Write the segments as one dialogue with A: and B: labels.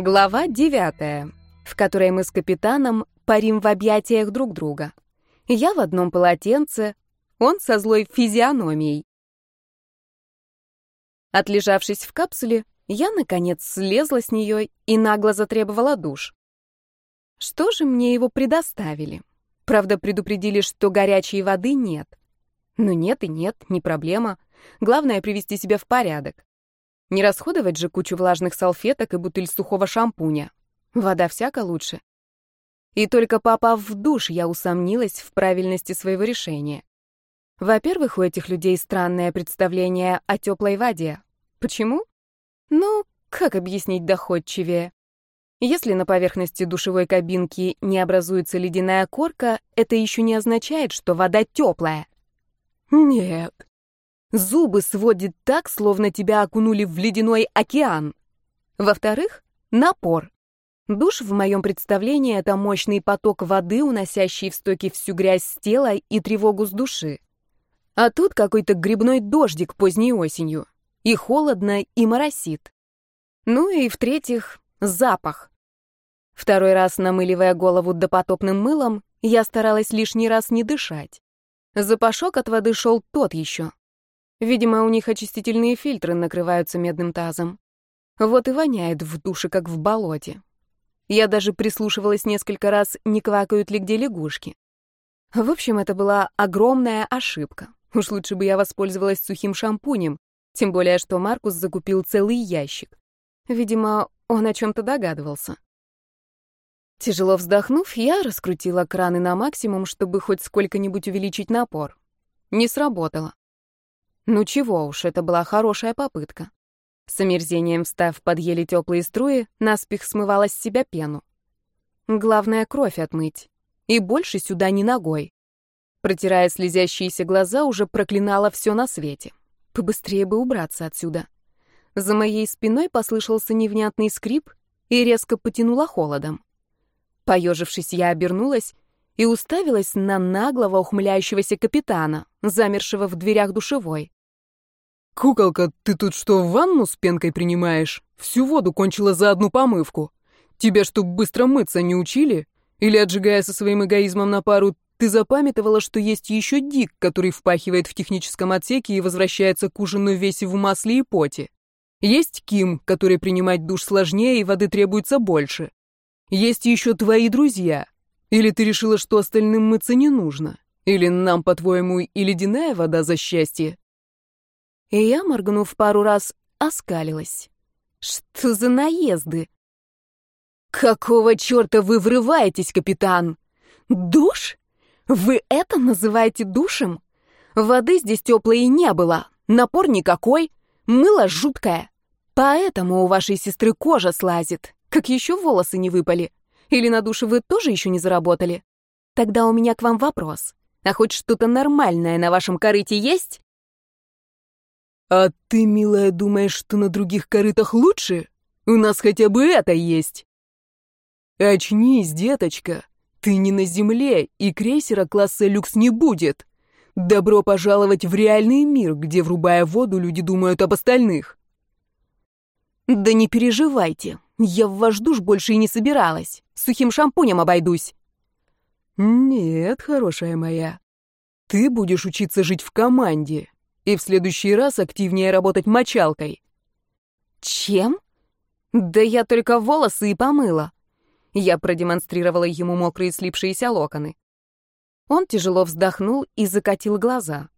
A: Глава девятая, в которой мы с капитаном парим в объятиях друг друга. Я в одном полотенце, он со злой физиономией. Отлежавшись в капсуле, я, наконец, слезла с нее и нагло затребовала душ. Что же мне его предоставили? Правда, предупредили, что горячей воды нет. Ну нет и нет, не проблема. Главное — привести себя в порядок. Не расходовать же кучу влажных салфеток и бутыль сухого шампуня. Вода всяко лучше. И только попав в душ, я усомнилась в правильности своего решения. Во-первых, у этих людей странное представление о теплой воде. Почему? Ну, как объяснить доходчивее? Если на поверхности душевой кабинки не образуется ледяная корка, это еще не означает, что вода теплая. Нет, Зубы сводит так, словно тебя окунули в ледяной океан. Во-вторых, напор. Душ в моем представлении — это мощный поток воды, уносящий в стоки всю грязь с тела и тревогу с души. А тут какой-то грибной дождик поздней осенью. И холодно, и моросит. Ну и в-третьих, запах. Второй раз, намыливая голову допотопным мылом, я старалась лишний раз не дышать. Запашок от воды шел тот еще. Видимо, у них очистительные фильтры накрываются медным тазом. Вот и воняет в душе, как в болоте. Я даже прислушивалась несколько раз, не квакают ли где лягушки. В общем, это была огромная ошибка. Уж лучше бы я воспользовалась сухим шампунем, тем более, что Маркус закупил целый ящик. Видимо, он о чем-то догадывался. Тяжело вздохнув, я раскрутила краны на максимум, чтобы хоть сколько-нибудь увеличить напор. Не сработало. Ну чего уж, это была хорошая попытка. С омерзением встав под еле теплые струи, наспех смывала с себя пену. Главное — кровь отмыть. И больше сюда ни ногой. Протирая слезящиеся глаза, уже проклинала все на свете. Побыстрее бы убраться отсюда. За моей спиной послышался невнятный скрип и резко потянуло холодом. Поежившись, я обернулась и уставилась на наглого ухмыляющегося капитана, замершего в дверях душевой.
B: «Куколка, ты тут что, ванну с пенкой принимаешь? Всю воду кончила за одну помывку. Тебя, чтоб быстро мыться, не учили? Или, отжигая со своим эгоизмом на пару, ты запамятовала, что есть еще Дик, который впахивает в техническом отсеке и возвращается к ужину весь в масле и поте? Есть Ким, который принимать душ сложнее и воды требуется больше. Есть еще твои друзья. Или ты решила, что остальным мыться не нужно? Или нам, по-твоему, и ледяная вода за счастье?
A: И я, моргнув пару раз, оскалилась. Что за наезды? Какого черта вы врываетесь, капитан? Душ? Вы это называете душем? Воды здесь теплой не было, напор никакой, мыло жуткое. Поэтому у вашей сестры кожа слазит, как еще волосы не выпали. Или на душе вы тоже еще не заработали? Тогда у меня к вам вопрос. А хоть что-то нормальное на вашем корыте есть?
B: «А ты, милая, думаешь, что на других корытах лучше? У нас хотя бы это есть!» «Очнись, деточка! Ты не на земле, и крейсера класса люкс не будет! Добро пожаловать в реальный мир, где, врубая воду, люди думают об остальных!»
A: «Да не переживайте, я в ваш душ больше и не собиралась. Сухим шампунем обойдусь».
B: «Нет, хорошая моя, ты будешь учиться жить в команде, и в следующий раз активнее работать мочалкой.
A: Чем? Да я только волосы и помыла. Я продемонстрировала ему мокрые слипшиеся локоны. Он тяжело вздохнул и закатил глаза.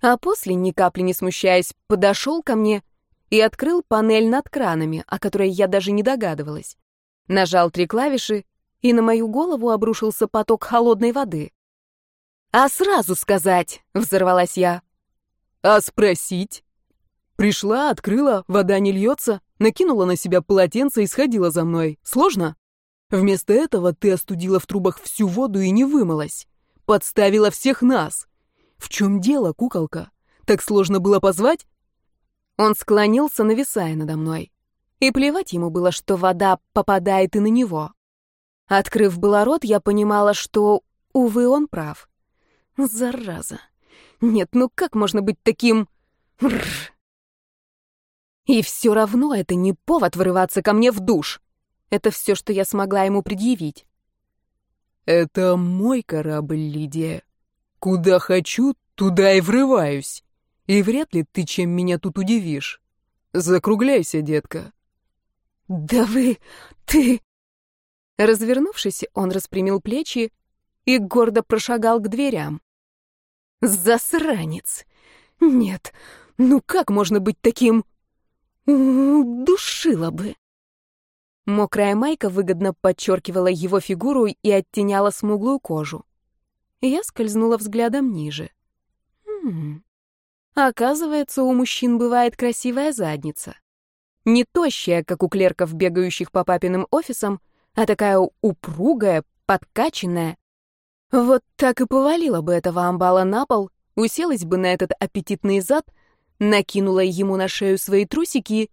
A: А после, ни капли не смущаясь, подошел ко мне и открыл панель над кранами, о которой я даже не догадывалась. Нажал три клавиши, и на мою голову обрушился поток холодной воды. «А сразу сказать!» — взорвалась я.
B: А спросить? Пришла, открыла, вода не льется, накинула на себя полотенце и сходила за мной. Сложно? Вместо этого ты остудила в трубах всю воду и не вымылась. Подставила всех нас. В чем дело, куколка? Так сложно было позвать?
A: Он склонился, нависая надо мной. И плевать ему было, что вода попадает и на него. Открыв было рот, я понимала, что, увы, он прав. Зараза. Нет, ну как можно быть таким... И все равно это не повод вырываться ко мне в душ. Это все, что я смогла ему предъявить.
B: «Это мой корабль, Лидия. Куда хочу, туда и врываюсь. И вряд ли ты чем меня тут удивишь. Закругляйся, детка».
A: «Да вы... ты...» Развернувшись, он распрямил плечи и гордо прошагал к дверям. «Засранец! Нет, ну как можно быть таким... душила бы!» Мокрая майка выгодно подчеркивала его фигуру и оттеняла смуглую кожу. Я скользнула взглядом ниже. Хм. Оказывается, у мужчин бывает красивая задница. Не тощая, как у клерков, бегающих по папиным офисам, а такая упругая, подкачанная. Вот так и повалила бы этого амбала на пол, уселась бы на этот аппетитный зад, накинула ему на шею свои трусики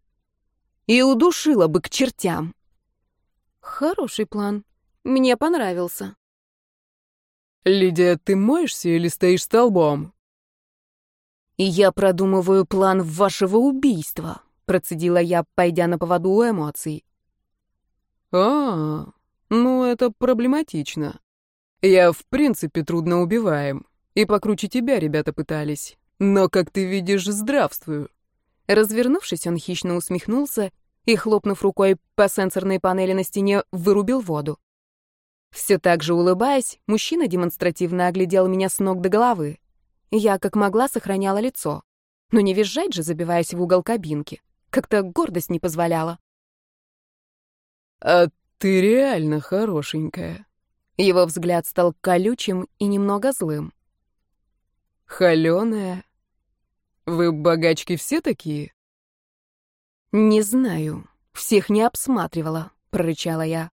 A: и удушила бы к чертям. Хороший план. Мне понравился.
B: «Лидия, ты моешься или стоишь столбом?»
A: «Я продумываю план вашего убийства», — процедила я, пойдя на поводу у эмоций.
B: «А, ну это проблематично. Я, в принципе, трудно убиваем. И покруче тебя ребята пытались. Но, как ты видишь, здравствую».
A: Развернувшись, он хищно усмехнулся и, хлопнув рукой по сенсорной панели на стене, вырубил воду. Все так же улыбаясь, мужчина демонстративно оглядел меня с ног до головы. Я, как могла, сохраняла лицо. Но не визжать же, забиваясь в угол кабинки. Как-то гордость не позволяла.
B: «А ты реально хорошенькая».
A: Его взгляд стал колючим и немного злым.
B: «Холёная. Вы, богачки, все такие?»
A: «Не знаю. Всех не обсматривала», — прорычала я.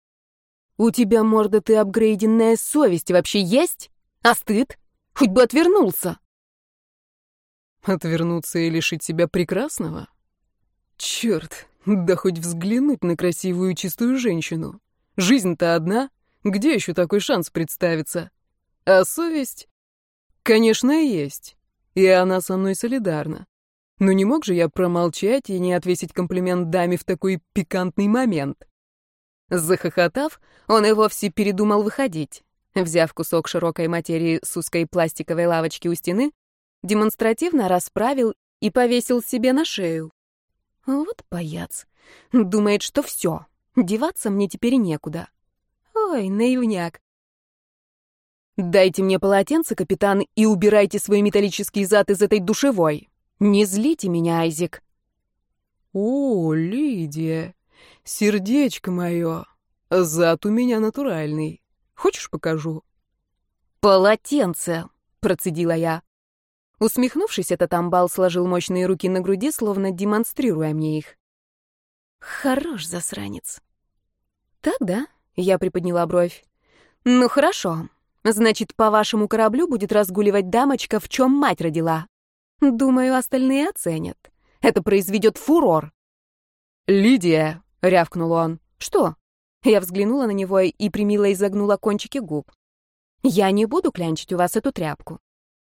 A: «У тебя, морда ты, апгрейденная совесть вообще есть? А стыд? Хоть бы отвернулся!»
B: «Отвернуться и лишить себя прекрасного? Черт, да хоть взглянуть на красивую чистую женщину. Жизнь-то одна, где еще такой шанс представится? А совесть? Конечно, есть. И она со мной солидарна. Но не мог же я промолчать и не отвесить комплимент даме в такой пикантный момент.
A: Захохотав, он и вовсе передумал выходить. Взяв кусок широкой материи с узкой пластиковой лавочки у стены, демонстративно расправил и повесил себе на шею. Вот паяц. Думает, что все, деваться мне теперь некуда. Ой, наивняк. «Дайте мне полотенце, капитан, и убирайте свой металлический зад из этой душевой», «Не злите меня, Айзек».
B: «О, Лидия, сердечко мое, зад у меня натуральный. Хочешь, покажу?»
A: «Полотенце», — процедила я. Усмехнувшись, этот амбал сложил мощные руки на груди, словно демонстрируя мне их. «Хорош, засранец». «Так, да?» — я приподняла бровь. «Ну, хорошо. Значит, по вашему кораблю будет разгуливать дамочка, в чем мать родила». Думаю, остальные оценят. Это произведет фурор.
B: «Лидия!» — рявкнул он.
A: «Что?» Я взглянула на него и примило изогнула кончики губ. «Я не буду клянчить у вас эту тряпку.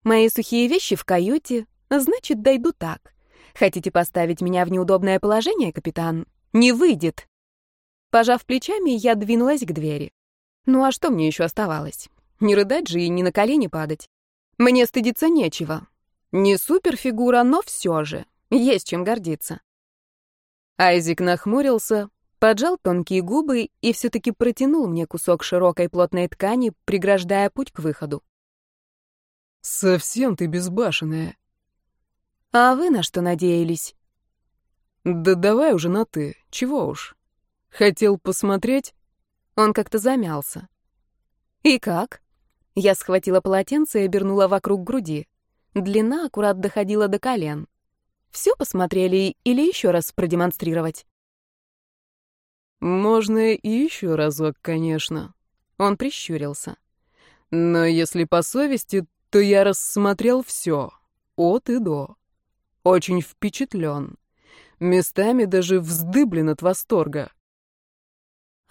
A: Мои сухие вещи в каюте, значит, дойду так. Хотите поставить меня в неудобное положение, капитан? Не выйдет!» Пожав плечами, я двинулась к двери. Ну а что мне еще оставалось? Не рыдать же и не на колени падать. Мне стыдиться нечего. Не суперфигура, но все же. Есть чем гордиться. Айзик нахмурился, поджал тонкие губы и все-таки протянул мне кусок широкой плотной ткани, преграждая путь к выходу.
B: «Совсем ты безбашенная».
A: «А вы на что надеялись?»
B: «Да давай уже на «ты», чего уж. Хотел посмотреть?»
A: Он как-то замялся. «И как?» Я схватила полотенце и обернула вокруг груди. Длина аккурат доходила до колен. Все посмотрели или еще раз продемонстрировать?
B: Можно и еще разок, конечно. Он прищурился. Но если по совести, то я рассмотрел все, от и до. Очень впечатлен. Местами даже вздыблен от восторга.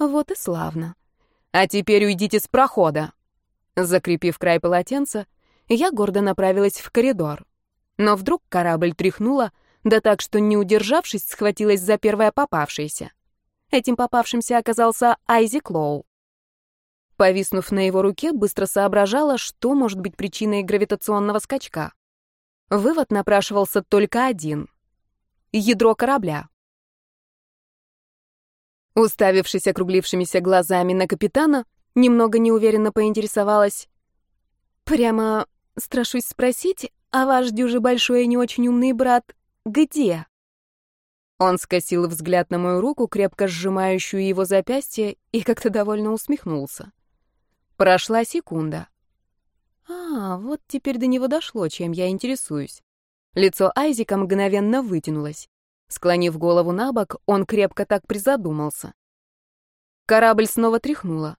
A: Вот и славно. А теперь уйдите с прохода. Закрепив край полотенца, я гордо направилась в коридор. Но вдруг корабль тряхнула, да так, что, не удержавшись, схватилась за первое попавшееся. Этим попавшимся оказался Айзек Лоу. Повиснув на его руке, быстро соображала, что может быть причиной гравитационного скачка. Вывод напрашивался только один — ядро корабля. Уставившись округлившимися глазами на капитана, немного неуверенно поинтересовалась. «Прямо страшусь спросить, а ваш дюжи большой и не очень умный брат где?» Он скосил взгляд на мою руку, крепко сжимающую его запястье, и как-то довольно усмехнулся. Прошла секунда. А, вот теперь до него дошло, чем я интересуюсь. Лицо Айзека мгновенно вытянулось. Склонив голову на бок, он крепко так призадумался. Корабль снова тряхнула.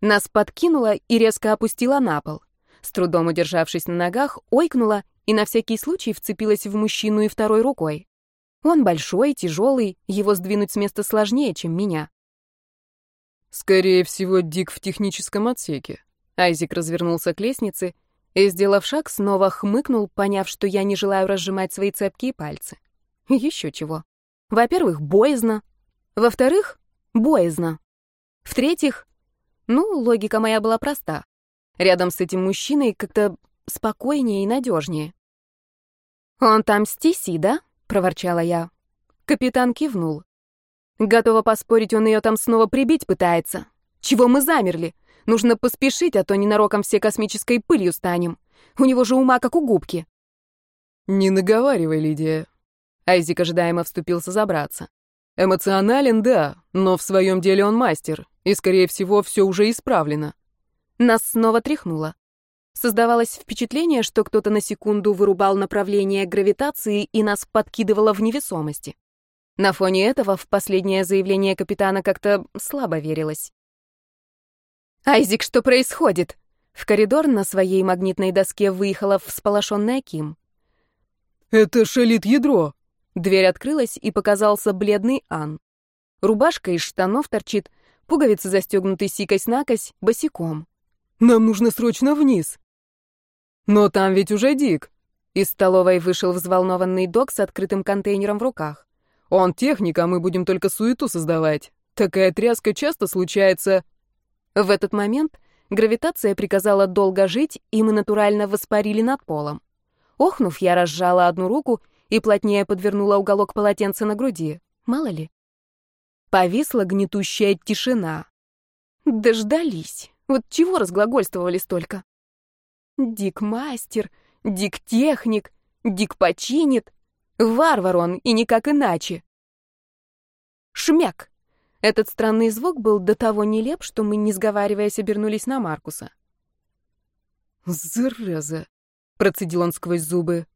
A: Нас подкинула и резко опустила на пол. С трудом удержавшись на ногах, ойкнула и на всякий случай вцепилась в мужчину и второй рукой. Он большой, тяжелый, его сдвинуть с места сложнее, чем меня.
B: «Скорее всего, Дик в техническом отсеке». Айзек развернулся к лестнице и, сделав шаг, снова хмыкнул, поняв, что я не желаю разжимать свои цепкие пальцы. Еще чего. Во-первых, боязно. Во-вторых, боязно. В-третьих, ну, логика моя была проста. Рядом с этим мужчиной как-то спокойнее и надежнее. «Он там с Тиси, да?» — проворчала я. Капитан кивнул. Готова поспорить, он ее там снова прибить пытается. Чего мы замерли? Нужно поспешить, а то ненароком все космической пылью станем. У него же ума как у губки. Не наговаривай, Лидия. Айзик ожидаемо вступился забраться. Эмоционален, да, но в своем деле он мастер, и, скорее всего, все уже исправлено.
A: Нас снова тряхнуло. Создавалось впечатление, что кто-то на секунду вырубал направление гравитации и нас подкидывало в невесомости. На фоне этого в последнее заявление капитана как-то слабо верилось. «Айзик, что происходит?» В коридор на своей магнитной доске выехала всполошенная Ким.
B: «Это шалит ядро!»
A: Дверь открылась, и показался бледный Ан. Рубашка из штанов торчит, пуговицы застегнуты сикось-накось, босиком.
B: «Нам нужно срочно вниз!» «Но там ведь уже Дик!»
A: Из столовой вышел взволнованный док с открытым контейнером в руках.
B: «Он техник, а мы будем только суету создавать. Такая тряска часто случается...»
A: В этот момент гравитация приказала долго жить, и мы натурально воспарили над полом. Охнув, я разжала одну руку и плотнее подвернула уголок полотенца на груди. Мало ли. Повисла гнетущая тишина. Дождались. Вот чего разглагольствовали столько? Дик-мастер, дик-техник, дик починит. Варвар он, и никак иначе. Шмяк. Этот странный звук был до того нелеп, что мы, не сговариваясь, обернулись на Маркуса.
B: «Зараза!» — процедил он сквозь зубы.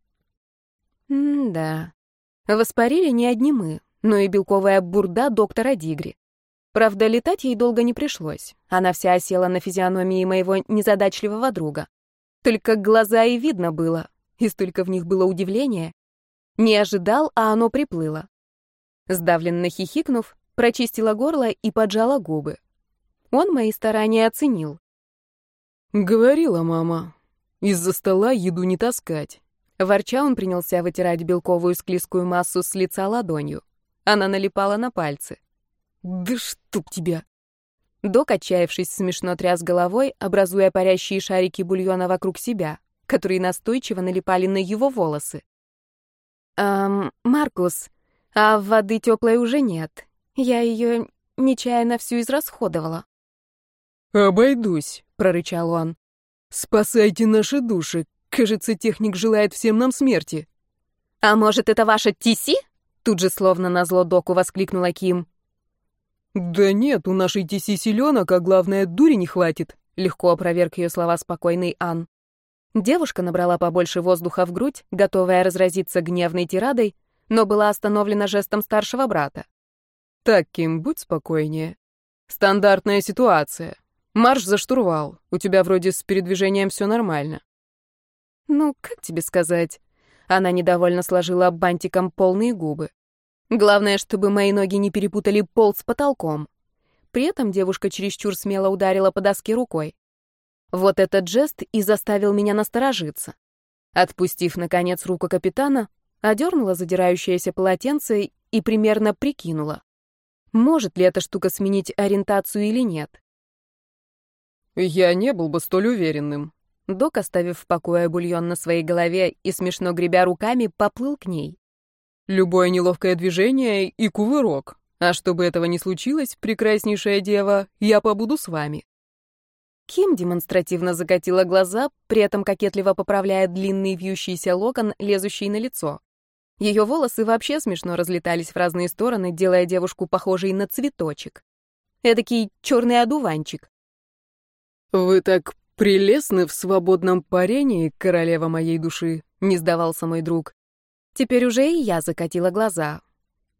A: М-да. Воспарили не одни мы, но и белковая бурда доктора Дигри. Правда, летать ей долго не пришлось. Она вся осела на физиономии моего незадачливого друга. Только глаза и видно было, и столько в них было удивления. Не ожидал, а оно приплыло. Сдавленно хихикнув, прочистила горло и поджала губы. Он мои старания оценил.
B: «Говорила мама, из-за стола еду не таскать.
A: Ворча он принялся вытирать белковую склизкую массу с лица ладонью. Она налипала на пальцы.
B: «Да чтоб тебя!»
A: Док, отчаявшись, смешно тряс головой, образуя парящие шарики бульона вокруг себя, которые настойчиво налипали на его волосы. «Эм, Маркус, а воды теплой уже нет. Я ее нечаянно всю израсходовала».
B: «Обойдусь», — прорычал он. «Спасайте наши души, Кажется, техник желает всем нам смерти.
A: А может, это ваша Тиси? Тут же словно назло доку воскликнула Ким.
B: Да нет, у нашей Тиси силёнок, а главное, дури не хватит. Легко опроверг ее слова спокойный Ан.
A: Девушка набрала побольше воздуха в грудь, готовая разразиться гневной тирадой, но была остановлена жестом старшего брата.
B: «Так, Ким, будь спокойнее. Стандартная ситуация. Марш за штурвал. У тебя вроде с передвижением все нормально.
A: Ну, как тебе сказать? Она недовольно сложила бантиком полные губы. Главное, чтобы мои ноги не перепутали пол с потолком. При этом девушка чересчур смело ударила по доске рукой. Вот этот жест и заставил меня насторожиться. Отпустив, наконец, руку капитана, одернула задирающееся полотенце и примерно прикинула. Может ли эта штука сменить ориентацию или нет?
B: Я не был бы столь уверенным.
A: Док, оставив в покое бульон на своей голове и смешно гребя руками, поплыл к ней.
B: Любое неловкое движение и кувырок. А чтобы этого не случилось, прекраснейшая дева, я побуду с вами.
A: Ким демонстративно закатила глаза, при этом кокетливо поправляя длинный вьющийся локон, лезущий на лицо. Ее волосы вообще смешно разлетались в разные стороны, делая девушку похожей на цветочек. Эдакий черный одуванчик.
B: «Вы так прелестны в свободном парении, королева моей души», — не сдавался мой друг.
A: Теперь уже и я закатила глаза.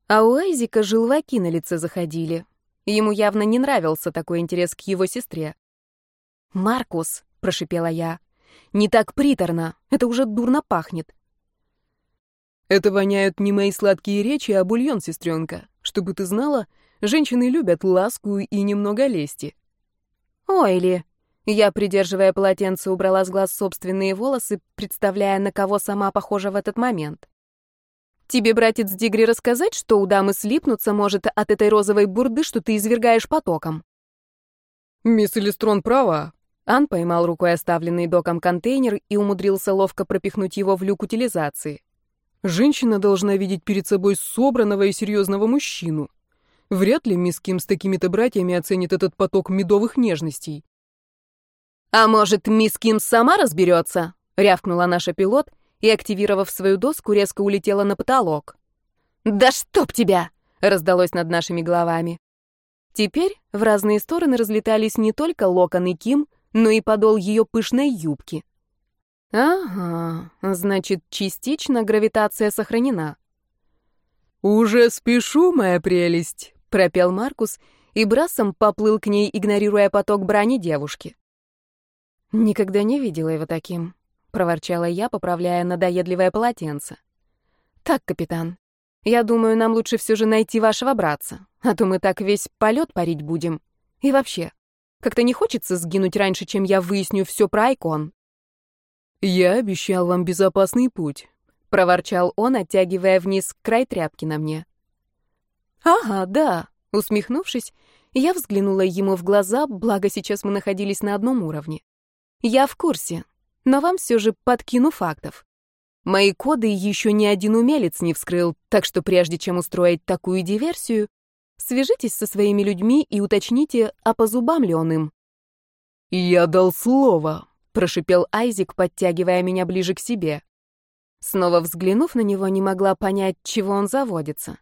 A: А у Эйзика желваки на лице заходили. Ему явно не нравился такой интерес к его сестре. «Маркус», — прошипела я, — «не так приторно, это уже дурно пахнет».
B: «Это воняют не мои сладкие речи, а бульон, сестренка. Чтобы ты знала, женщины любят ласку и немного лести».
A: «Ой ли», я, придерживая полотенце, убрала с глаз собственные волосы, представляя, на кого сама похожа в этот момент. «Тебе, братец Дигри, рассказать, что у дамы слипнуться может от этой розовой бурды, что ты извергаешь потоком?»
B: «Мисс Элистрон права.
A: Ан поймал рукой оставленный доком контейнер и умудрился ловко пропихнуть его в люк утилизации.
B: Женщина должна видеть перед собой собранного и серьезного мужчину. Вряд ли мисс Ким с такими-то братьями оценит этот поток медовых нежностей.
A: «А может, мисс Ким сама разберется?» — рявкнула наша пилот и, активировав свою доску, резко улетела на потолок. «Да чтоб тебя!» — раздалось над нашими головами. Теперь в разные стороны разлетались не только локоны Ким, но и подол ее пышной юбки. Ага, значит, частично гравитация сохранена.
B: «Уже спешу, моя прелесть», — пропел Маркус, и брасом поплыл к ней, игнорируя поток брани девушки.
A: «Никогда не видела его таким», — проворчала я, поправляя надоедливое полотенце. «Так, капитан, я думаю, нам лучше все же найти вашего братца, а то мы так весь полет парить будем. И вообще, как-то не хочется сгинуть раньше, чем я выясню все про Айкон».
B: «Я обещал вам безопасный путь», — проворчал он, оттягивая вниз край тряпки на мне.
A: «Ага, да», — усмехнувшись, я взглянула ему в глаза, благо сейчас мы находились на одном уровне. «Я в курсе, но вам все же подкину фактов. Мои коды еще ни один умелец не вскрыл, так что прежде чем устроить такую диверсию, свяжитесь со своими людьми и уточните, а по зубам ли он им.
B: «Я дал слово», —
A: прошипел Айзик, подтягивая меня ближе к себе. Снова взглянув на него, не могла понять, чего он заводится.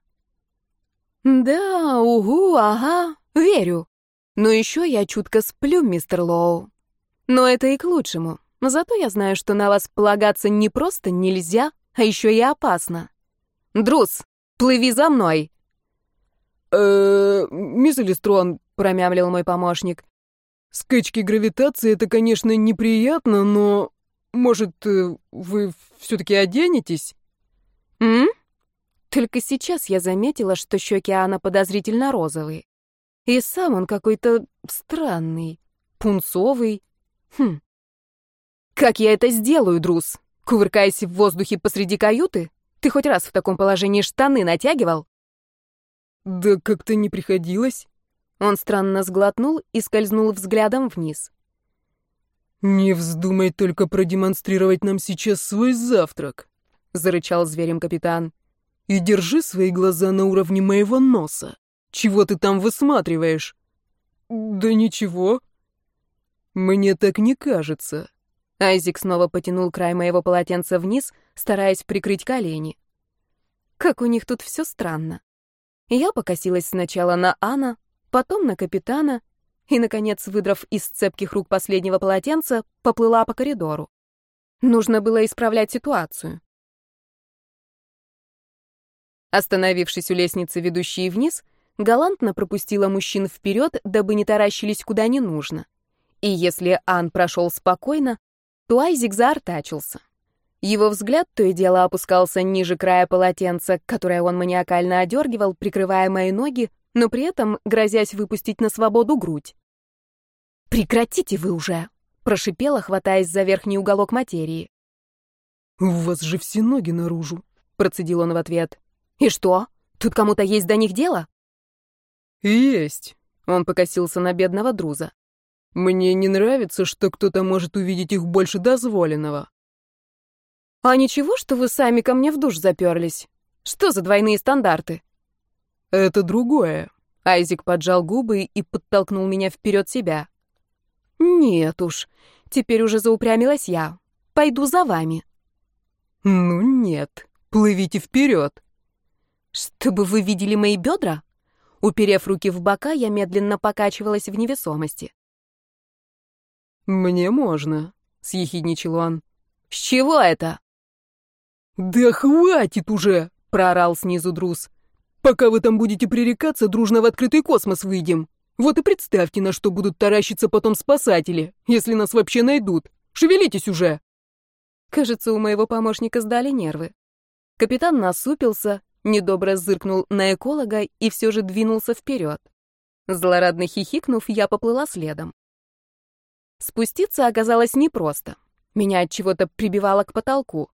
A: «Да, угу, ага, верю. Но еще я чутко сплю, мистер Лоу. Но это и к лучшему. Зато я знаю, что на вас полагаться не просто нельзя, а еще и опасно. Друз, плыви за мной!»
B: «Э-э, мисс Элистрон», — промямлил мой помощник. «Скачки гравитации — это, конечно, неприятно, но, может, э, вы все-таки оденетесь?»
A: «М?» Только сейчас я заметила, что щеки Анна подозрительно розовые. И сам он какой-то странный, пунцовый. Хм, как я это сделаю, Друз? Кувыркаясь в воздухе посреди каюты? Ты хоть раз в таком положении штаны натягивал?
B: Да как-то не приходилось.
A: Он странно сглотнул и скользнул взглядом вниз.
B: «Не вздумай только продемонстрировать нам сейчас свой завтрак», — зарычал зверем капитан. «И держи свои глаза на уровне моего носа. Чего ты там высматриваешь?» «Да ничего». «Мне так не кажется»,
A: Айзик снова потянул край моего полотенца вниз, стараясь прикрыть колени. Как у них тут все странно. Я покосилась сначала на Анна, потом на капитана и, наконец, выдрав из цепких рук последнего полотенца, поплыла по коридору. Нужно было исправлять ситуацию. Остановившись у лестницы, ведущей вниз, галантно пропустила мужчин вперед, дабы не таращились куда не нужно. И если Ан прошел спокойно, то Айзик заортачился. Его взгляд то и дело опускался ниже края полотенца, которое он маниакально одергивал, прикрывая мои ноги, но при этом грозясь выпустить на свободу грудь. «Прекратите вы уже!» — прошипела, хватаясь за верхний уголок материи.
B: «У вас же все ноги наружу», — процедил он в ответ.
A: «И что? Тут кому-то есть до них дело?»
B: Есть. Он покосился на бедного друза. Мне не нравится, что кто-то может увидеть их больше дозволенного.
A: А ничего, что вы сами ко мне в душ заперлись? Что за двойные стандарты?
B: Это другое.
A: Айзик поджал губы и подтолкнул меня вперед себя. Нет уж, теперь уже заупрямилась я. Пойду за вами.
B: Ну нет, плывите вперед.
A: Чтобы вы видели мои бедра? Уперев руки в бока, я медленно покачивалась в невесомости.
B: «Мне можно», — съехидничал он.
A: «С чего это?»
B: «Да хватит уже!» — проорал снизу Друз. «Пока вы там будете пререкаться, дружно в открытый космос выйдем. Вот и представьте, на что будут таращиться потом спасатели, если нас вообще найдут. Шевелитесь уже!»
A: Кажется, у моего помощника сдали нервы. Капитан насупился, недобро зыркнул на эколога и все же двинулся вперед. Злорадно хихикнув, я поплыла следом. Спуститься оказалось непросто. Меня от чего-то прибивало к потолку.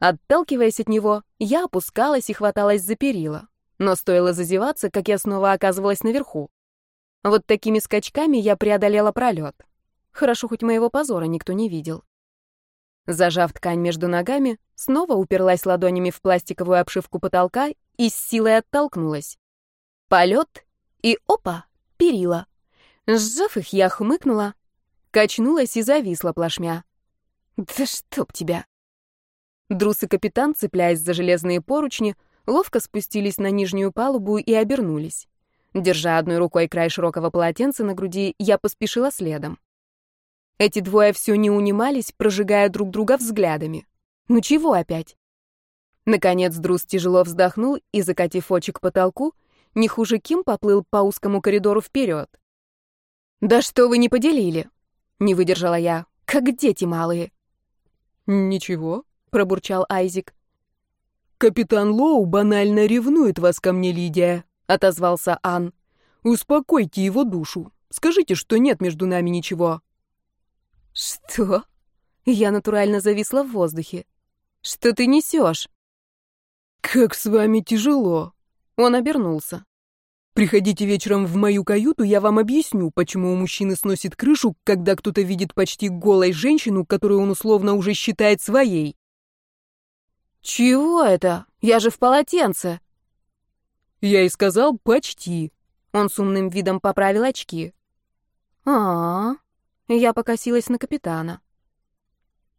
A: Отталкиваясь от него, я опускалась и хваталась за перила. Но стоило зазеваться, как я снова оказывалась наверху. Вот такими скачками я преодолела пролет. Хорошо, хоть моего позора никто не видел. Зажав ткань между ногами, снова уперлась ладонями в пластиковую обшивку потолка и с силой оттолкнулась. Полет и опа, перила. Сжав их, я хмыкнула, качнулась и зависла плашмя. Да чтоб тебя! Друс и капитан, цепляясь за железные поручни, ловко спустились на нижнюю палубу и обернулись. Держа одной рукой край широкого полотенца на груди, я поспешила следом. Эти двое все не унимались, прожигая друг друга взглядами. Ну чего опять? Наконец Друс тяжело вздохнул и, закатив очи к потолку, не хуже Ким поплыл по узкому коридору вперед. «Да что вы не поделили?» — не выдержала я, как дети малые.
B: «Ничего», —
A: пробурчал Айзик.
B: «Капитан Лоу банально ревнует вас ко мне, Лидия», — отозвался Ан. «Успокойте его душу. Скажите, что нет между нами ничего».
A: «Что?» Я натурально зависла в воздухе. «Что ты несешь?»
B: «Как с вами тяжело!»
A: Он обернулся.
B: «Приходите вечером в мою каюту, я вам объясню, почему у мужчины сносит крышу, когда кто-то видит почти голой женщину, которую он условно уже считает своей».
A: «Чего это? Я же в полотенце!»
B: «Я и сказал почти».
A: Он с умным видом поправил очки. «А-а-а». Я покосилась на капитана.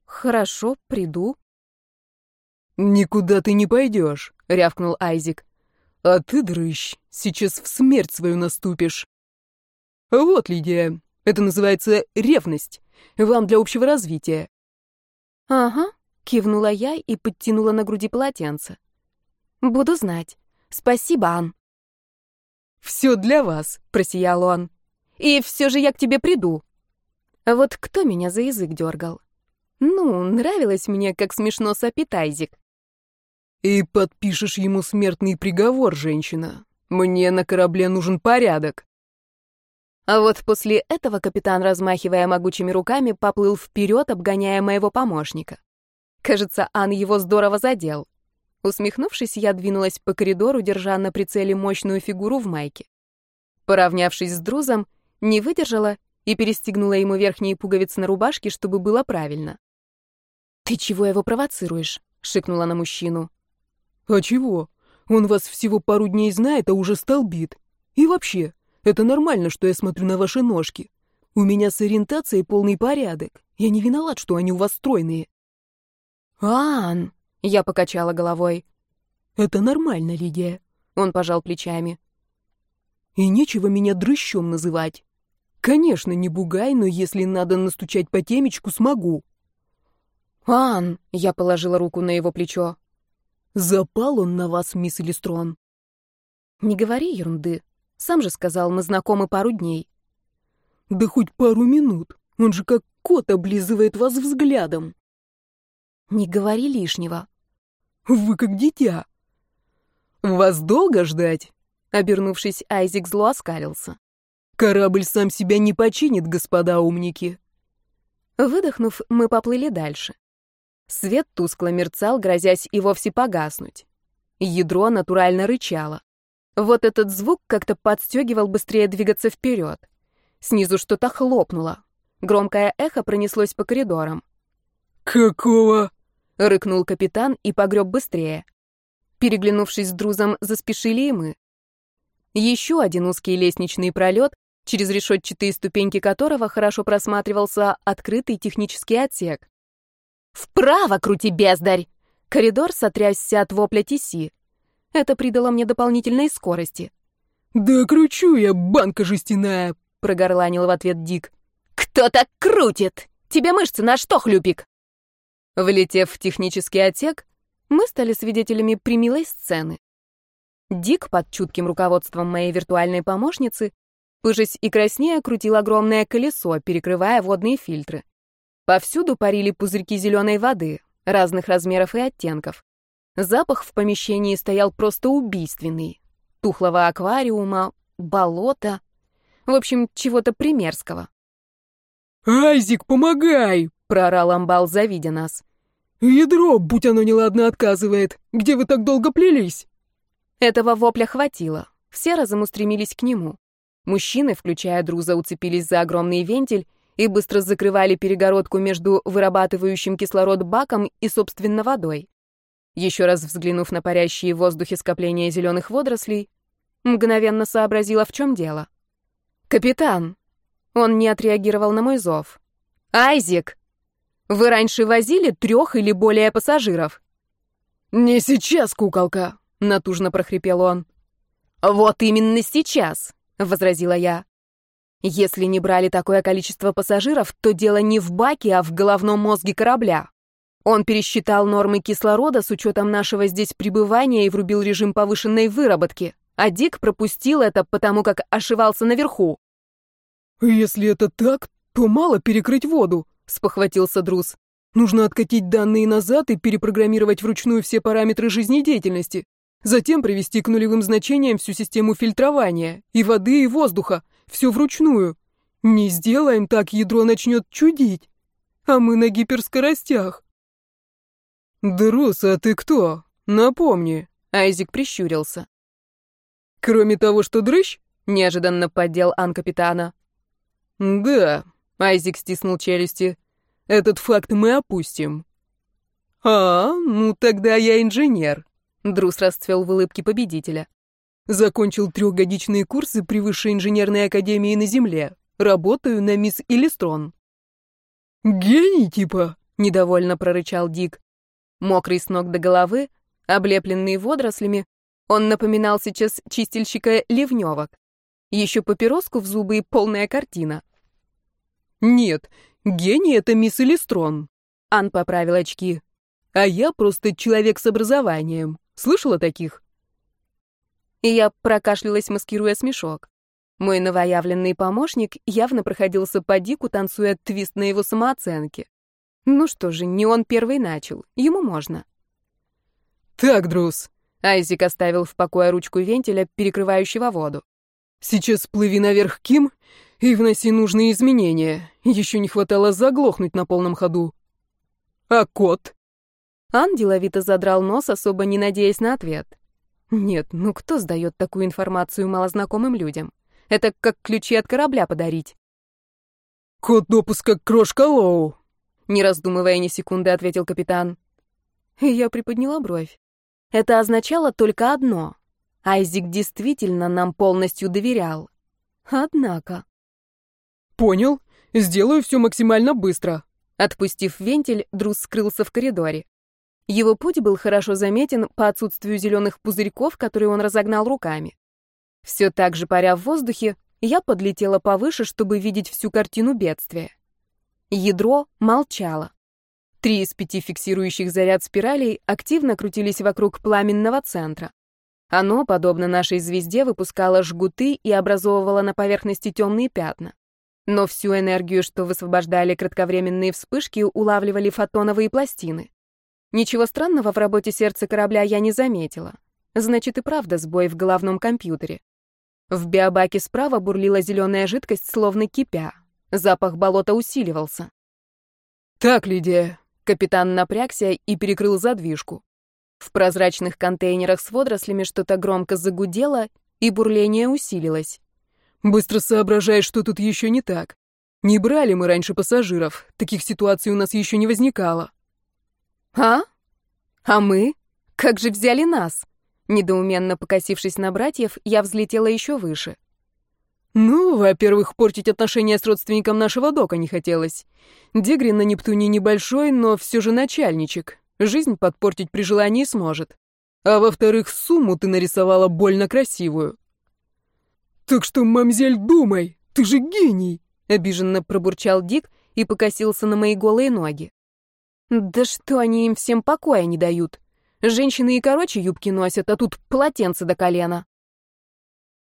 A: «Хорошо, приду».
B: «Никуда ты не пойдешь», — рявкнул Айзик. «А ты, дрыщ, сейчас в смерть свою наступишь». «Вот, Лидия, это называется ревность. Вам для общего развития».
A: «Ага», Кивнула я и подтянула на груди полотенце. «Буду знать. Спасибо, Ан».
B: «Все для вас», — просиял он.
A: «И все же я к тебе приду». Вот кто меня за язык дергал? Ну, нравилось мне, как смешно сопит Айзик.
B: «И подпишешь ему смертный приговор, женщина. Мне на корабле нужен порядок».
A: А вот после этого капитан, размахивая могучими руками, поплыл вперед, обгоняя моего помощника. Кажется, Ан его здорово задел. Усмехнувшись, я двинулась по коридору, держа на прицеле мощную фигуру в майке. Поравнявшись с Друзом, не выдержала и перестегнула ему верхние пуговицы на рубашке, чтобы было правильно. «Ты чего его провоцируешь?» — шикнула на мужчину.
B: «А чего? Он вас всего пару дней знает, а уже столбит. И вообще, это нормально, что я смотрю на ваши ножки. У меня с ориентацией полный порядок. Я не виноват, что они у вас стройные.
A: «Ан!» — я покачала головой.
B: «Это нормально, Лидия», — он пожал плечами. «И нечего меня дрыщом называть. Конечно, не бугай, но если надо настучать по темечку, смогу».
A: «Ан!» — я положила руку на его плечо.
B: «Запал он на вас, мисс Элистрон».
A: «Не говори ерунды. Сам же сказал, мы знакомы пару дней».
B: «Да хоть пару минут. Он же как кот облизывает вас взглядом».
A: Не говори лишнего.
B: Вы как дитя. Вас долго ждать?
A: Обернувшись, Айзек зло оскалился.
B: Корабль сам себя не починит, господа умники.
A: Выдохнув, мы поплыли дальше. Свет тускло мерцал, грозясь и вовсе погаснуть. Ядро натурально рычало. Вот этот звук как-то подстегивал быстрее двигаться вперед. Снизу что-то хлопнуло. Громкое эхо пронеслось по коридорам.
B: «Какого?»
A: — рыкнул капитан и погреб быстрее. Переглянувшись с друзом, заспешили и мы. Еще один узкий лестничный пролет, через решетчатые ступеньки которого хорошо просматривался открытый технический отсек. «Вправо крути, бездарь!» Коридор сотрясся от вопля Тиси. Это придало мне дополнительной скорости.
B: «Да кручу я, банка жестяная!»
A: — прогорланил в ответ Дик. «Кто так крутит? Тебе мышцы на что, хлюпик?» Влетев в технический отсек, мы стали свидетелями примилой сцены. Дик под чутким руководством моей виртуальной помощницы, пыжась и краснея, крутил огромное колесо, перекрывая водные фильтры. Повсюду парили пузырьки зеленой воды, разных размеров и оттенков. Запах в помещении стоял просто убийственный. Тухлого аквариума, болота, в общем, чего-то примерского.
B: «Айзик, помогай!» — проорал амбал, завидя нас. «Ядро, будь оно неладно, отказывает. Где вы так долго плелись?»
A: Этого вопля хватило. Все разом устремились к нему. Мужчины, включая Друза, уцепились за огромный вентиль и быстро закрывали перегородку между вырабатывающим кислород баком и, собственно, водой. Еще раз взглянув на парящие в воздухе скопления зеленых водорослей, мгновенно сообразила, в чем дело. «Капитан!» Он не отреагировал на мой зов. «Айзек! Вы раньше возили трех или более пассажиров?»
B: «Не сейчас, куколка!» — натужно прохрипел он.
A: «Вот именно сейчас!» — возразила я. «Если не брали такое количество пассажиров, то дело не в баке, а в головном мозге корабля. Он пересчитал нормы кислорода с учетом нашего здесь пребывания и врубил режим повышенной выработки, а Дик пропустил это, потому как ошивался наверху.
B: «Если это так, то мало перекрыть воду», — спохватился Друз. «Нужно откатить данные назад и перепрограммировать вручную все параметры жизнедеятельности. Затем привести к нулевым значениям всю систему фильтрования, и воды, и воздуха, все вручную. Не сделаем так, ядро начнет чудить. А мы на гиперскоростях». «Друз, а ты кто? Напомни», —
A: Айзик прищурился.
B: «Кроме того, что дрыщ?»
A: — неожиданно поддел Ан капитана.
B: «Да», — Айзик стиснул челюсти, — «этот факт мы опустим». «А, ну тогда я инженер», — Друз расцвел в улыбке победителя. «Закончил трехгодичные курсы при Высшей инженерной академии на Земле. Работаю на мисс Илистрон». «Гений типа», — недовольно прорычал Дик.
A: Мокрый с ног до головы, облепленный водорослями, он напоминал сейчас чистильщика ливневок. Еще папироску в зубы и полная картина.
B: «Нет, гений — это мисс Элистрон», —
A: Ан поправил очки.
B: «А я просто человек с образованием. Слышала таких?»
A: И я прокашлялась, маскируя смешок. Мой новоявленный помощник явно проходился по дику, танцуя твист на его самооценке. Ну что же, не он первый начал. Ему можно.
B: Так, Друз.
A: Айзик оставил в покое ручку вентиля, перекрывающего воду.
B: Сейчас плыви наверх Ким и вноси нужные изменения. Еще не хватало заглохнуть на полном ходу. А кот?
A: Ан деловито задрал нос, особо не надеясь на ответ. Нет, ну кто сдает такую информацию малознакомым людям? Это как ключи от корабля подарить.
B: Код допуска Крошка Лоу.
A: Не раздумывая ни секунды, ответил капитан. Я приподняла бровь. Это означало только одно. Айзик действительно нам полностью доверял. Однако...
B: Понял. Сделаю все максимально быстро.
A: Отпустив вентиль, Друз скрылся в коридоре. Его путь был хорошо заметен по отсутствию зеленых пузырьков, которые он разогнал руками. Все так же паря в воздухе, я подлетела повыше, чтобы видеть всю картину бедствия. Ядро молчало. Три из пяти фиксирующих заряд спиралей активно крутились вокруг пламенного центра. Оно, подобно нашей звезде, выпускало жгуты и образовывало на поверхности темные пятна. Но всю энергию, что высвобождали кратковременные вспышки, улавливали фотоновые пластины. Ничего странного в работе сердца корабля я не заметила. Значит, и правда сбой в головном компьютере. В биобаке справа бурлила зеленая жидкость, словно кипя. Запах болота усиливался.
B: «Так, Лидия», —
A: капитан напрягся и перекрыл задвижку. В прозрачных контейнерах с водорослями что-то громко загудело, и бурление усилилось.
B: «Быстро соображай, что тут еще не так. Не брали мы раньше пассажиров, таких ситуаций у нас еще не возникало».
A: «А? А мы? Как же взяли нас?» Недоуменно покосившись на братьев, я взлетела еще выше.
B: «Ну, во-первых, портить отношения с родственником нашего дока не хотелось. Дегрин на Нептуне небольшой, но все же начальничек. Жизнь подпортить при желании сможет. А во-вторых, сумму ты нарисовала больно красивую». «Так что, мамзель, думай, ты же гений!» — обиженно пробурчал Дик и покосился на мои голые ноги.
A: «Да что они им всем покоя не дают? Женщины и короче юбки носят, а тут полотенце до колена».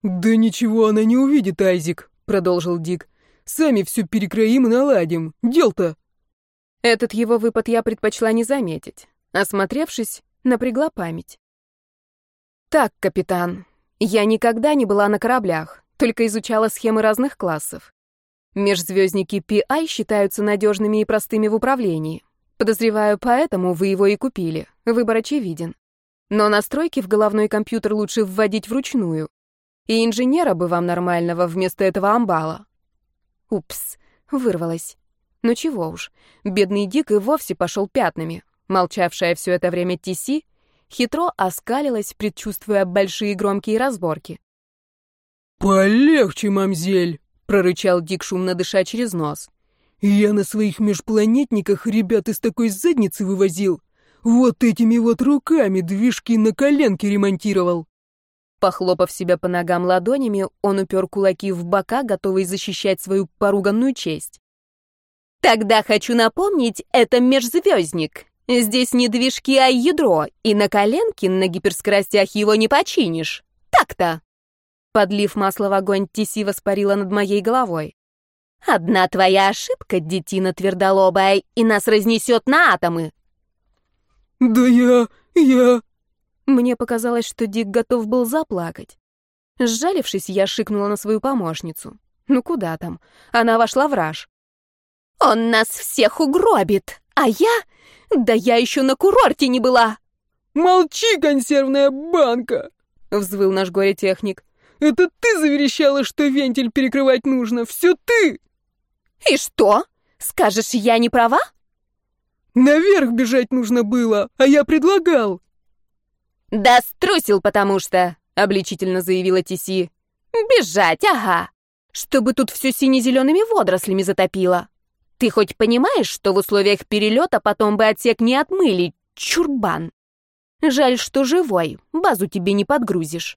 B: «Да ничего она не увидит, Айзик», — продолжил Дик. «Сами все перекроим и наладим. Дел-то».
A: Этот его выпад я предпочла не заметить. Осмотревшись, напрягла память. «Так, капитан, я никогда не была на кораблях, только изучала схемы разных классов. Межзвездники PI считаются надежными и простыми в управлении. Подозреваю, поэтому вы его и купили. Выбор очевиден. Но настройки в головной компьютер лучше вводить вручную. И инженера бы вам нормального вместо этого амбала. Упс, вырвалась. Ну чего уж, бедный Дик и вовсе пошел пятнами. Молчавшая все это время Тиси хитро оскалилась, предчувствуя большие громкие разборки.
B: «Полегче, мамзель!» — прорычал Дик, шумно дыша через нос. «Я на своих межпланетниках ребят из такой задницы вывозил. Вот этими вот руками движки на коленке ремонтировал».
A: Похлопав себя по ногам ладонями, он упер кулаки в бока, готовый защищать свою поруганную честь. «Тогда хочу напомнить, это межзвездник. Здесь не движки, а ядро, и на коленке на гиперскоростях его не починишь. Так-то!» Подлив масло в огонь, Тиси воспарила над моей головой. «Одна твоя ошибка, детина твердолобая, и нас разнесет на атомы!»
B: «Да я... я...»
A: Мне показалось, что Дик готов был заплакать. Сжалившись, я шикнула на свою помощницу. Ну куда там? Она вошла в раж. «Он нас всех угробит, а я... Да я еще на курорте не была!»
B: «Молчи, консервная банка!» — взвыл наш горе-техник. «Это ты заверещала, что вентиль перекрывать нужно! Все ты!»
A: «И что? Скажешь, я не права?»
B: «Наверх бежать нужно было, а я предлагал!»
A: «Да струсил, потому что», — обличительно заявила Тиси. «Бежать, ага. Чтобы тут все сине-зелеными водорослями затопило. Ты хоть понимаешь, что в условиях перелета потом бы отсек не отмыли, чурбан? Жаль, что живой, базу тебе не подгрузишь».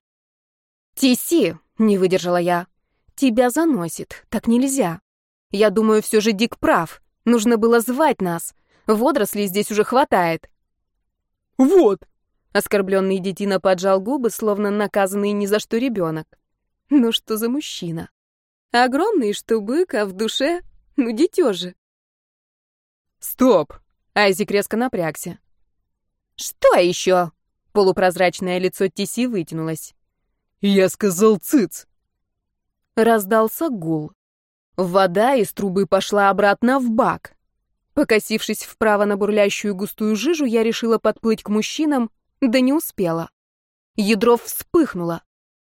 A: «Тиси», — не выдержала я, — «тебя заносит, так нельзя. Я думаю, все же Дик прав. Нужно было звать нас. Водорослей здесь уже хватает».
B: «Вот»,
A: Оскорбленный детина поджал губы, словно наказанный ни за что ребенок. Ну что за мужчина? Огромный, что бык, а в душе, ну, дитё же.
B: Стоп!
A: Айзик резко напрягся. Что еще? Полупрозрачное лицо Тиси вытянулось.
B: Я сказал цыц.
A: Раздался гул. Вода из трубы пошла обратно в бак. Покосившись вправо на бурлящую густую жижу, я решила подплыть к мужчинам да не успела. Ядро вспыхнуло.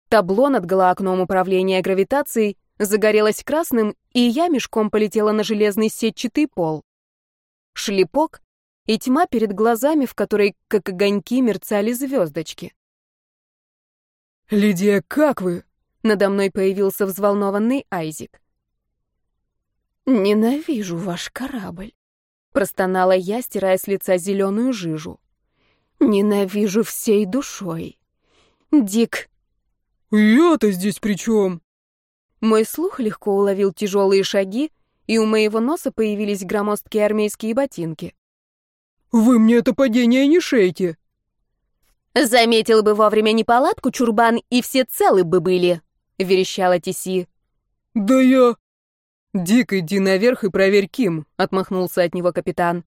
A: Табло над голоокном управления гравитацией загорелось красным, и я мешком полетела на железный сетчатый пол. Шлепок и тьма перед глазами, в которой, как огоньки, мерцали звездочки.
B: «Лидия, как вы?»
A: Надо мной появился взволнованный Айзик. «Ненавижу ваш корабль», — простонала я, стирая с лица зеленую жижу. Ненавижу всей душой. Дик.
B: Я-то здесь при чем?
A: Мой слух легко уловил тяжелые шаги, и у моего носа появились громоздкие армейские ботинки.
B: Вы мне это падение не шейте.
A: Заметил бы вовремя неполадку, чурбан, и все целы бы были, верещала Тиси.
B: Да я... Дик, иди наверх и проверь Ким, отмахнулся от него капитан.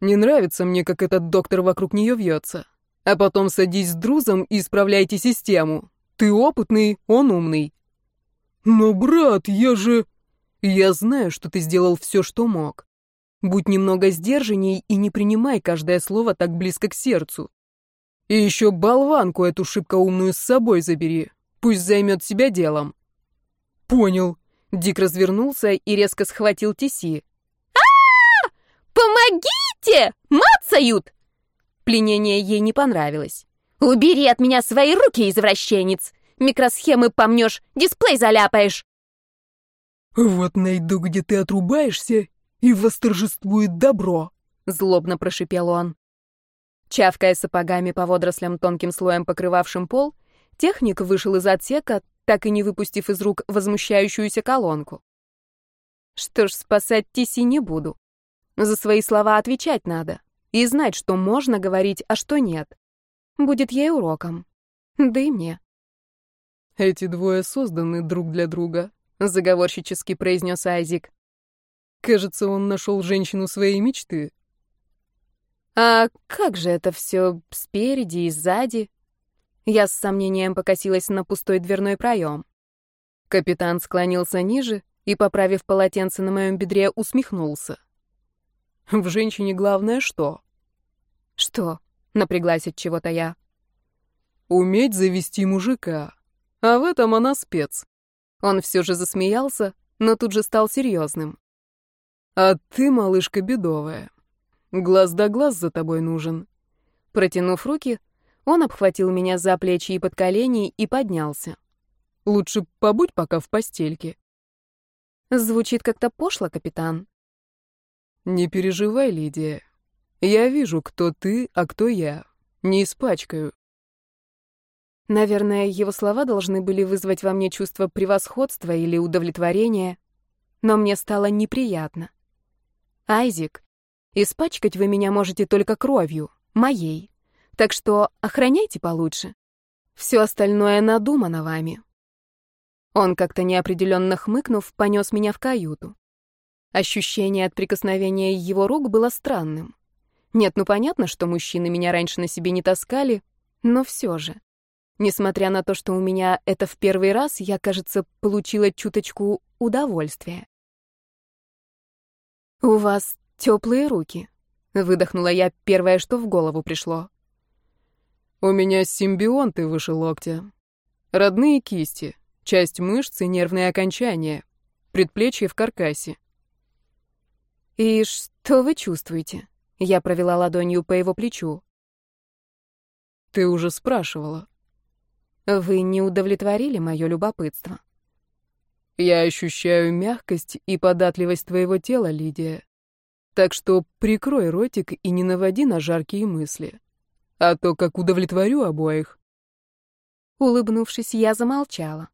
B: Не нравится мне, как этот доктор вокруг нее вьется. А потом садись с друзом и исправляйте систему. Ты опытный, он умный. Но, брат, я же... Я знаю, что ты сделал все, что мог. Будь немного сдержанней и не принимай каждое слово так близко к сердцу. И еще болванку эту шибко умную с собой забери. Пусть займет себя делом. Понял.
A: Дик развернулся и резко схватил Тиси. а, Помогите! Мацают!» Пленение ей не понравилось. «Убери от меня свои руки, извращенец! Микросхемы помнешь, дисплей заляпаешь!»
B: «Вот найду, где ты отрубаешься, и восторжествует добро!» — злобно прошипел он.
A: Чавкая сапогами по водорослям тонким слоем покрывавшим пол, техник вышел из отсека, так и не выпустив из рук возмущающуюся колонку. Что ж, спасать Тиси не буду. За свои слова отвечать надо и знать, что можно говорить, а что нет. Будет ей уроком. Да и мне.
B: «Эти двое созданы друг для друга», — заговорщически произнес Айзик. «Кажется, он нашел женщину своей мечты».
A: «А как же это все спереди и сзади?» Я с сомнением покосилась на пустой дверной проем. Капитан склонился ниже и, поправив полотенце на моем бедре, усмехнулся.
B: В женщине главное что?
A: Что? Напряглась от чего-то я.
B: Уметь завести мужика. А в этом она спец.
A: Он все же засмеялся, но тут же стал серьезным.
B: А ты, малышка бедовая. Глаз да глаз за тобой нужен.
A: Протянув руки, он обхватил меня за плечи и под колени и поднялся.
B: Лучше побудь пока в постельке.
A: Звучит как-то пошло, капитан.
B: «Не переживай, Лидия. Я вижу, кто ты, а кто я. Не испачкаю».
A: Наверное, его слова должны были вызвать во мне чувство превосходства или удовлетворения, но мне стало неприятно. «Айзик, испачкать вы меня можете только кровью, моей, так что охраняйте получше. Все остальное надумано вами». Он, как-то неопределенно хмыкнув, понес меня в каюту. Ощущение от прикосновения его рук было странным. Нет, ну понятно, что мужчины меня раньше на себе не таскали, но все же. Несмотря на то, что у меня это в первый раз, я, кажется, получила чуточку удовольствия. «У вас теплые руки», — выдохнула я первое, что в голову пришло.
B: «У меня симбионты выше локтя. Родные кисти, часть мышц и нервные окончания, предплечье в каркасе.
A: «И что вы чувствуете?» Я провела ладонью по его плечу.
B: «Ты уже спрашивала».
A: «Вы не удовлетворили мое любопытство?»
B: «Я ощущаю мягкость и податливость твоего тела, Лидия. Так что прикрой ротик и не наводи на жаркие мысли. А то как удовлетворю обоих».
A: Улыбнувшись, я замолчала.